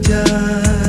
যায়